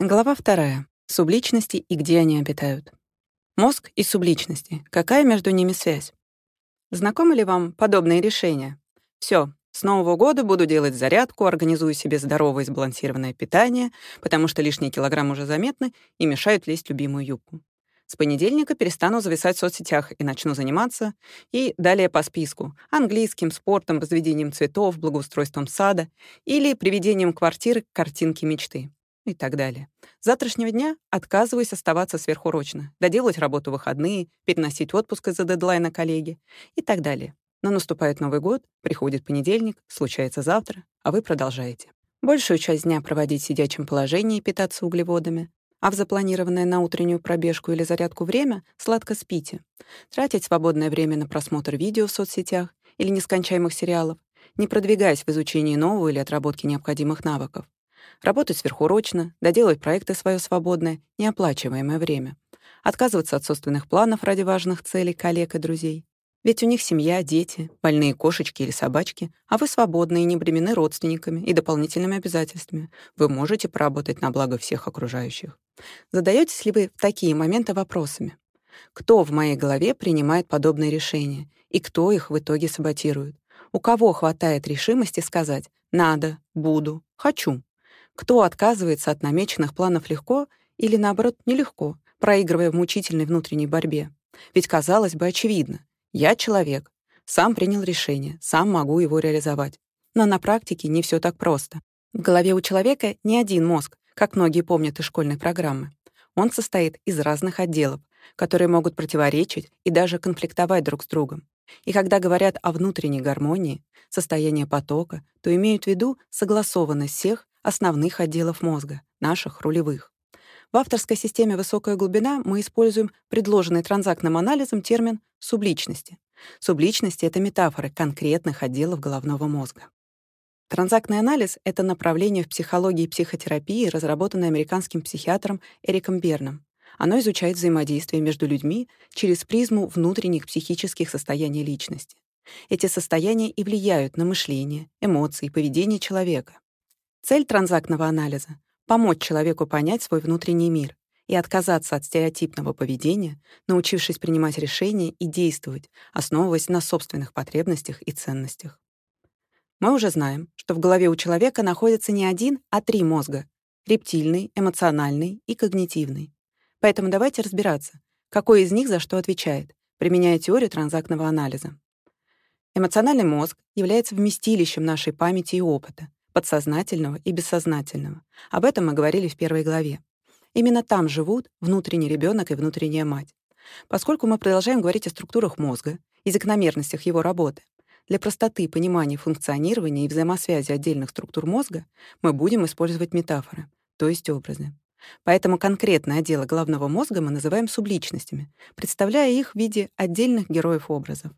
Глава вторая. Субличности и где они обитают. Мозг и субличности. Какая между ними связь? Знакомы ли вам подобные решения? Все, с Нового года буду делать зарядку, организую себе здоровое и сбалансированное питание, потому что лишние килограммы уже заметны и мешают лезть любимую юбку. С понедельника перестану зависать в соцсетях и начну заниматься. И далее по списку. Английским, спортом, разведением цветов, благоустройством сада или приведением квартиры к картинке мечты и так далее. С завтрашнего дня отказываюсь оставаться сверхурочно, доделать работу в выходные, переносить отпуск из-за дедлайна коллеги и так далее. Но наступает Новый год, приходит понедельник, случается завтра, а вы продолжаете. Большую часть дня проводить в сидячем положении и питаться углеводами, а в запланированное на утреннюю пробежку или зарядку время сладко спите. Тратить свободное время на просмотр видео в соцсетях или нескончаемых сериалов, не продвигаясь в изучении нового или отработке необходимых навыков работать сверхурочно, доделать проекты в своё свободное, неоплачиваемое время, отказываться от собственных планов ради важных целей коллег и друзей. Ведь у них семья, дети, больные кошечки или собачки, а вы свободны и не бременны родственниками и дополнительными обязательствами. Вы можете поработать на благо всех окружающих. Задаетесь ли вы в такие моменты вопросами? Кто в моей голове принимает подобные решения? И кто их в итоге саботирует? У кого хватает решимости сказать «надо», «буду», «хочу»? Кто отказывается от намеченных планов легко или, наоборот, нелегко, проигрывая в мучительной внутренней борьбе? Ведь, казалось бы, очевидно. Я человек, сам принял решение, сам могу его реализовать. Но на практике не все так просто. В голове у человека не один мозг, как многие помнят из школьной программы. Он состоит из разных отделов, которые могут противоречить и даже конфликтовать друг с другом. И когда говорят о внутренней гармонии, состоянии потока, то имеют в виду согласованность всех основных отделов мозга, наших рулевых. В авторской системе «Высокая глубина» мы используем предложенный транзактным анализом термин субличности. Субличности — это метафоры конкретных отделов головного мозга. Транзактный анализ — это направление в психологии и психотерапии, разработанное американским психиатром Эриком Берном. Оно изучает взаимодействие между людьми через призму внутренних психических состояний личности. Эти состояния и влияют на мышление, эмоции поведение человека. Цель транзактного анализа — помочь человеку понять свой внутренний мир и отказаться от стереотипного поведения, научившись принимать решения и действовать, основываясь на собственных потребностях и ценностях. Мы уже знаем, что в голове у человека находится не один, а три мозга — рептильный, эмоциональный и когнитивный. Поэтому давайте разбираться, какой из них за что отвечает, применяя теорию транзактного анализа. Эмоциональный мозг является вместилищем нашей памяти и опыта, подсознательного и бессознательного. Об этом мы говорили в первой главе. Именно там живут внутренний ребенок и внутренняя мать. Поскольку мы продолжаем говорить о структурах мозга и закономерностях его работы, для простоты понимания функционирования и взаимосвязи отдельных структур мозга мы будем использовать метафоры, то есть образы. Поэтому конкретные отделы головного мозга мы называем субличностями, представляя их в виде отдельных героев образов.